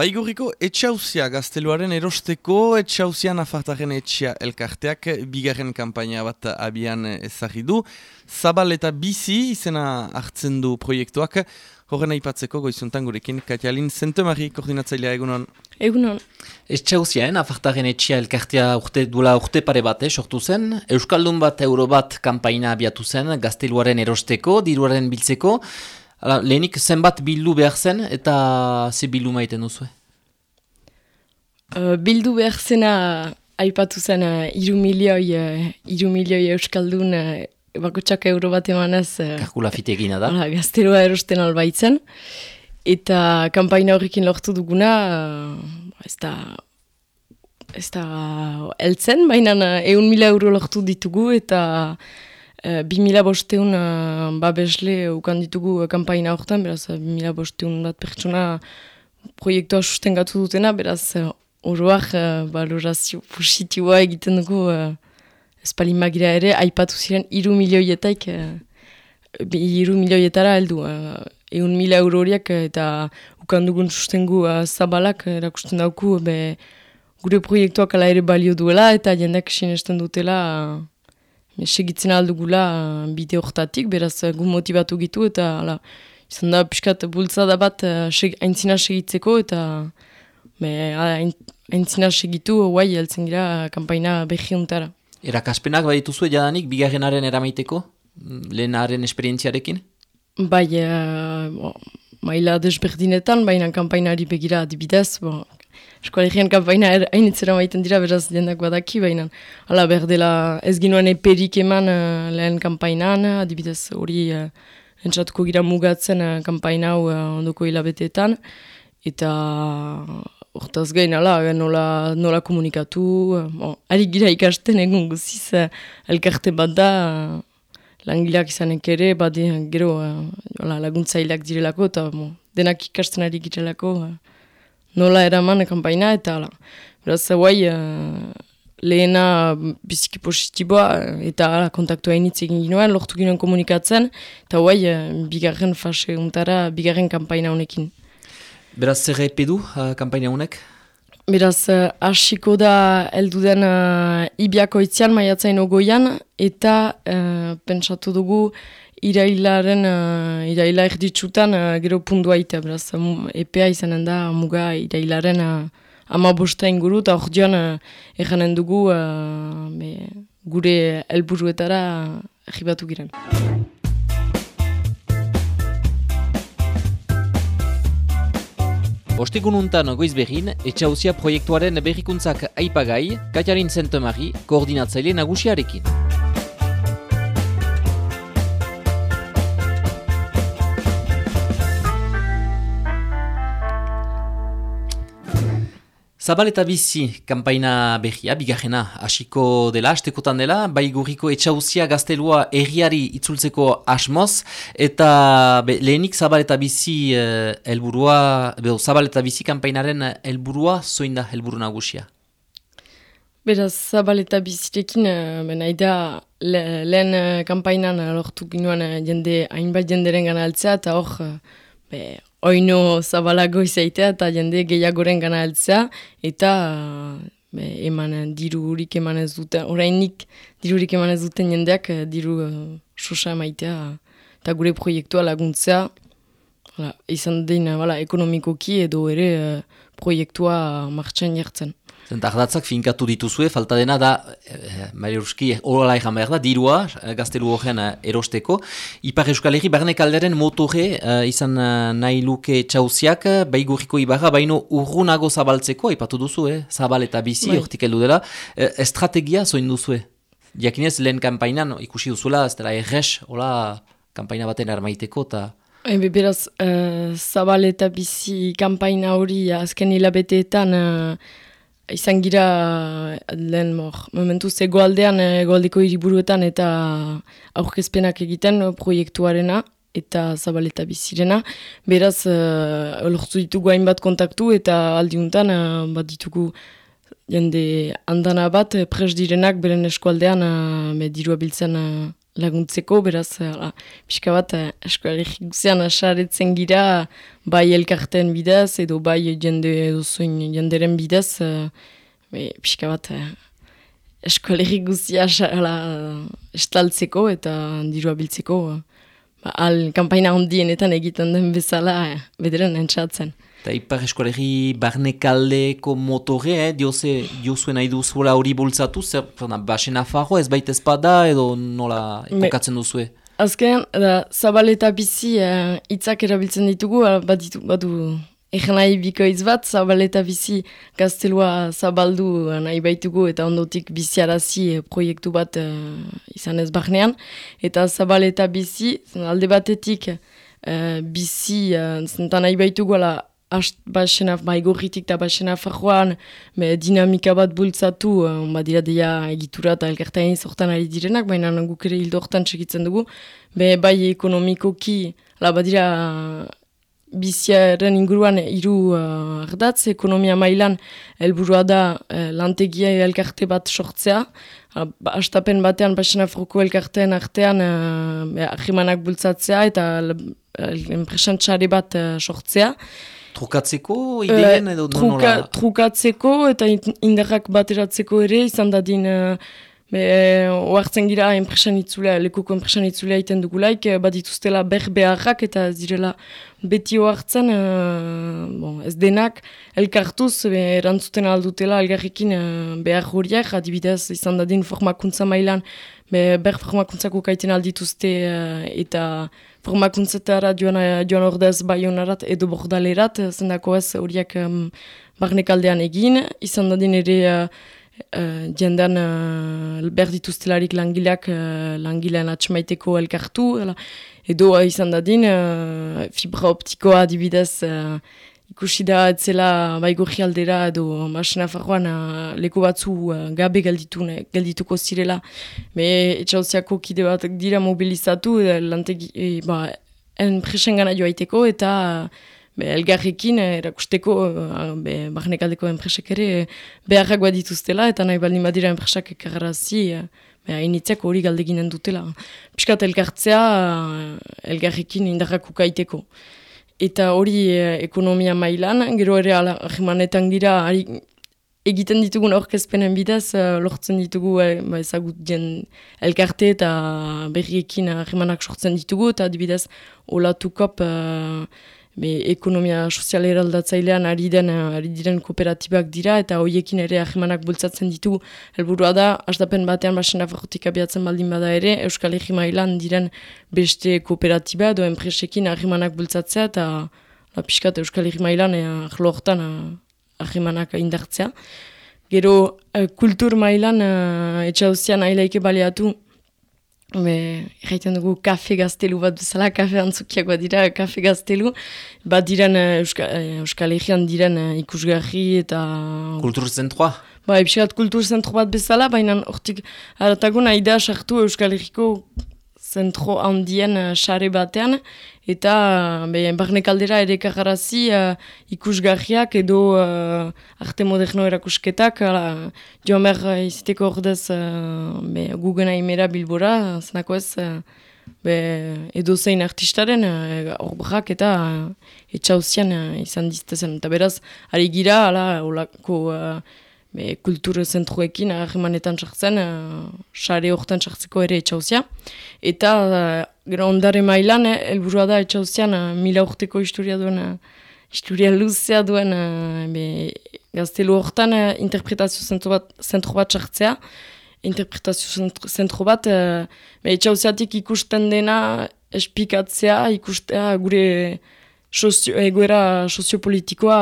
Baigurriko etxauzia gazteluaren erosteko etxauzia nafartaren etxia elkarteak bigarren kanpaina bat abian ezagri du. Zabal eta bizi izena hartzen du proiektuak. Horren aipatzeko goizuntan gurekin Katialin Zentemari koordinatzailea egunon. Egunon. Etxauzia, eh? nafartaren etxia elkartea urte, duela urte pare bat eh, sortu zen. Euskaldun bat euro bat kanpaina abiatu zen gazteluaren erosteko, diruaren biltzeko. Hala, lehenik zenbat bildu behar zen eta ze bildu maiten duzu? Uh, bildu behar zena aipatu zen uh, iru milioi, uh, iru milioi euskaldun uh, bakotsak euro bat emanaz. Uh, Kalkula fitegina da. Hala, gazteroa erosten albaitzen. Eta kampaina horrekin lortu duguna, uh, ez da... Ez da eltzen, baina eun mila euro lortu ditugu eta Eh, bi mila bosteun uh, babesle ukan ditugu uh, kampaina horretan, beraz, uh, bi mila bosteun bat pertsona proiektua sustengatu dutena, beraz, uh, oroak uh, balorazio positiboa egiten dugu uh, espalimagira ere, aipatu ziren iru milioietaik, uh, iru milioietara heldu. Uh, eun mila euro horiek eta ukan dugun sustengu uh, zabalak erakusten dauku, be, gure proiektuak ala ere balio duela eta jendeak sinesten dutela segitzen aldugula uh, bide horretatik, beraz uh, gu motivatu gitu eta ala, izan da piskat bultzada bat uh, seg, aintzina segitzeko eta me, aintzina segitu guai heltzen gira kampaina behi untara. Erakaspenak baditu zuen jadanik, bigarrenaren eramaiteko, lehenaren esperientziarekin? Bai, uh, maila desberdinetan, baina kampainari begira adibidez, bo, eskolegian kampaina er, hainitzera maiten dira, beraz jendak badaki, baina ala berdela ez ginoen eperik eman uh, lehen kampainan, adibidez hori uh, entzatuko gira mugatzen uh, kampaina hau uh, ondoko hilabeteetan, eta hortaz gain, ala, nola, nola komunikatu, uh, bon, ari gira ikasten egun guziz, uh, elkarte bat da, uh, langileak izanek ere, bat gero uh, laguntzaileak direlako, eta bon, denak ikasten ari girelako, nola eraman kampaina eta ala. Beraz, guai, uh, lehena biziki positiboa eta ala, kontaktua initz egin ginoen, lortu ginoen komunikatzen, eta guai, uh, bigarren fase untara, bigarren kampaina honekin. Beraz, zer epedu uh, kampaina honek? Beraz, hasiko da elduden uh, ibiako itzian, maiatzain ogoian, eta uh, pentsatu dugu irailaren, uh, iraila erditsutan uh, gero pundua ite, beraz, um, EPA izanen da, muga irailaren uh, ama bosta inguru, eta hor dion uh, dugu uh, be, gure helburuetara uh, giren. Ostekun untan goiz behin, etxauzia proiektuaren berrikuntzak aipagai, Katiarin Zentomari koordinatzaile nagusiarekin. Zabal eta bizi kampaina behia, bigarrena, hasiko dela, hastekotan dela, bai gurriko etxauzia gaztelua erriari itzultzeko asmoz, eta be, lehenik zabal eta bizi uh, elburua, be, zabal eta bizi kampainaren helburua zoin da helburu nagusia? Beraz, zabal eta bizirekin, uh, nahi da, le, lehen uh, kampainan lortu ginoan jende, hainbat jenderen gana altzea, eta hor, uh, oino zabalago izaitea eta jende gehiagoren gana altzea, eta be, eman dirurik eman ez duten, orainik dirurik eman ez duten jendeak eh, diru uh, sosa emaitea eta gure proiektua laguntzea, izan den ekonomikoki edo ere uh, proiektua martxan jartzen. Zentardatzak finkatu dituzue, falta dena da, eh, Maria Ruski, horrela egan behar da, dirua, eh, gaztelu horren eh, erosteko. Ipar Euskal Herri, barne kalderen motore eh, izan eh, nahi luke txauziak, bai gurriko ibarra, baino urrunago zabaltzeko, ipatu duzu, eh? zabal eta bizi, bai. hortik heldu dela. Eh, estrategia zoin duzue? Diakinez, lehen kampainan, ikusi duzuela, ez dela erres, hola, kampaina baten armaiteko, eta... Ebe, beraz, uh, zabal eta bizi kampaina hori azken hilabeteetan... Uh, izan gira lehen mor, momentu ze goaldean e, goaldeko hiriburuetan eta aurkezpenak egiten proiektuarena eta zabaleta bizirena. Beraz, uh, lortu ditugu hainbat kontaktu eta aldiuntan uh, bat ditugu jende andana bat pres direnak beren eskualdean uh, dirua biltzen laguntzeko, beraz, ala, pixka bat, eskoalegik guzian asaretzen gira, bai elkarten bidez, edo bai jende edo zoin jenderen bidez, be, pixka bat, eskoalegik guzia ala, estaltzeko eta dirua biltzeko, ba, al kampaina hondienetan egiten den bezala, bederen entzatzen. Eta ipar eskolegi barnekaldeko motore, eh? dioze, diozue nahi duzuela hori bultzatu, zer, basen afarro ez baita espada edo nola ipokatzen duzue? Azken, da, zabal eta bizi uh, itzak erabiltzen ditugu, baditu, badu egen nahi bikoiz bat, zabal eta bizi gaztelua zabaldu nahi baitugu eta ondotik biziarazi uh, proiektu bat uh, izan ez barnean. Eta zabal eta bizi, alde batetik, uh, bizi, uh, zentan nahi baitugu ala, basena, baigorritik eta basena farroan, dinamika bat bultzatu, um, badira deia egitura eta elkartain zortan ari direnak, baina guk ere hildo hortan txekitzen dugu, be, bai ekonomikoki, la badira biziaren inguruan hiru uh, ardatz, ekonomia mailan helburua da uh, lantegia elkarte bat sortzea, ba, astapen batean basena froko elkarteen artean uh, bultzatzea eta enpresantxare bat uh, sortzea, Trukatzeko ideen edo truka, nola? Trukatzeko eta indarrak bateratzeko ere izan dadin uh, oartzen gira enpresan itzulea, lekuko enpresan itzulea iten dugulaik, bat dituztela ber beharrak eta zirela beti oartzen uh, bon, ez denak elkartuz erantzuten aldutela elgarrekin uh, behar horiak, adibidez izan dadin formakuntza mailan be, ber formakuntzako kaiten aldituzte uh, eta formakuntzetara joan, joan ordez baionarat edo bordalerat, zendako ez horiak um, barnekaldean egin, izan dadin ere uh, uh, jendan uh, berdituztelarik langileak uh, langilean atxmaiteko elkartu, edo uh, izan dadin uh, fibra optikoa adibidez uh, ikusi da etzela baigorri aldera edo masena farroan uh, leku batzu uh, gabe gelditu, ne, geldituko zirela. Me etxauziako kide bat dira mobilizatu, lantegi, e, ba, en presen gana joaiteko eta be, elgarrekin erakusteko uh, be, barnekaldeko enpresek ere beharrak bat dituztela eta nahi baldin badira enpresak ekarrazi hainitzak hori galdeginen dutela. Piskat elgartzea elgarrekin indarrak ukaiteko. Eta hori eh, ekonomia mailan, gero ere ahimanetan gira egiten ditugun orkezpenen bidez, lortzen ditugu eh, ba, ezagut dien elkarte eta berriekin ahimanak sortzen ditugu, eta adibidez olatukop uh, be, ekonomia sozial eraldatzailean ari, den, ari diren kooperatibak dira eta hoiekin ere ahimanak bultzatzen ditu helburua da, asdapen batean basen afarrotik abiatzen baldin bada ere, Euskal Herri mailan diren beste kooperatiba edo enpresekin ahimanak bultzatzea eta la, piskat Euskal Herri mailan e, ahlo hortan ahimanak indartzea. Gero, e, kultur mailan etxauzian ailaike baleatu Be, Erraiten dugu kafe gaztelu bat bezala, kafe antzukiagoa dira, kafe gaztelu. Bat diren, uh, Euska, uh, Euskal Herrian diren uh, ikusgarri eta... Kultur zentroa? Ba, epsiat kultur zentro bat bezala, baina hortik haratago nahi da sartu Euskal Herriko zentro handien xare uh, batean, eta uh, barne kaldera ere kagarazi uh, ikusgarriak edo uh, arte moderno erakusketak, uh, joan behar iziteko ordez uh, gugena imera bilbora, zenako ez, uh, be, edo zein artistaren uh, eta uh, etxauzian uh, izan diztezen. Eta beraz, ari gira, ala, olako... Uh, be, kultur zentruekin ahemanetan sartzen, sare uh, horretan sartzeko ere etxauzia. Eta uh, gero ondare mailan, eh, elburua da etxauzian mila urteko historia duen, historia luzea duen be, gaztelu horretan uh, interpretazio zentru bat, zentru bat sartzea. Interpretazio zentru bat, uh, etxauziatik ikusten dena espikatzea, ikustea gure sozio, egoera soziopolitikoa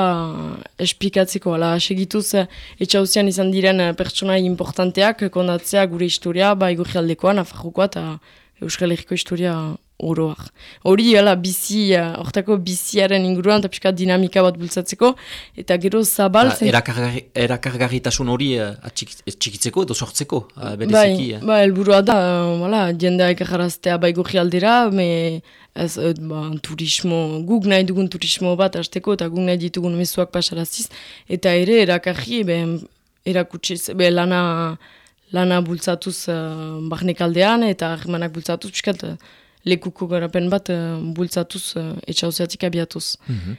espikatzeko. Ala, segituz, etxauzian izan diren pertsona importanteak kondatzea gure historia, ba, egurri aldekoa, nafarrokoa eta Euskal historia oroak. Hori, ala, bizi, hortako biziaren inguruan, eta pixka dinamika bat bultzatzeko, eta gero zabal... Ba, erakargarritasun hori uh, txikitzeko edo sortzeko, uh, bereziki. Bai, ba, elburua da, uh, jendea ekarraztea baigurri aldera, me, ez, ba, turismo, guk nahi dugun turismo bat hasteko, eta guk nahi ditugun mezuak pasaraziz, eta ere erakarri, be, erakutsiz, be, lana lana bultzatuz uh, barnekaldean eta harremanak bultzatuz, piskat uh, lekuko garapen bat uh, bultzatuz uh, etxauziatik abiatuz. Mm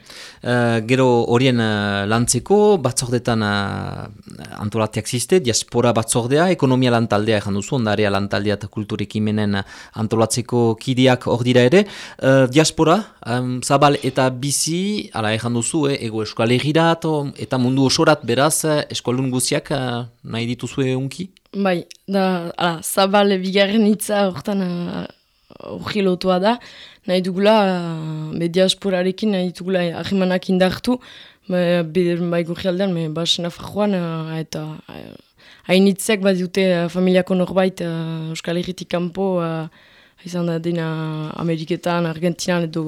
gero horien uh, lantzeko batzordetan uh, antolatiak ziste, diaspora batzordea, ekonomia lantaldea egan duzu, ondarea lantaldea eta kulturik imenen antolatzeko kidiak hor dira ere. Uh, diaspora, um, zabal eta bizi, ala egan duzu, eh, ego eskoalegirat eta mundu osorat beraz eskolun guziak uh, nahi dituzue unki? Bai, da, ala, zabal bigarren hitza hortan hori lotua da, nahi dugula, be diasporarekin nahi dugula ahimanak indartu, bai gurri aldean, me bas nafajoan, eta hainitzek bat dute familiako norbait Euskal Herritik kanpo, izan da dina Ameriketan, Argentinan edo,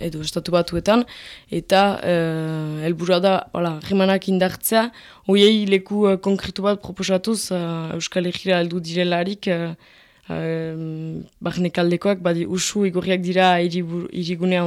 edo estatu batuetan, eta elburua da, hola, rimanak indartzea, hoiei leku konkretu bat proposatuz Euskal Herriera aldu direlarik, uh, barnekaldekoak, badi usu igorriak dira irigunean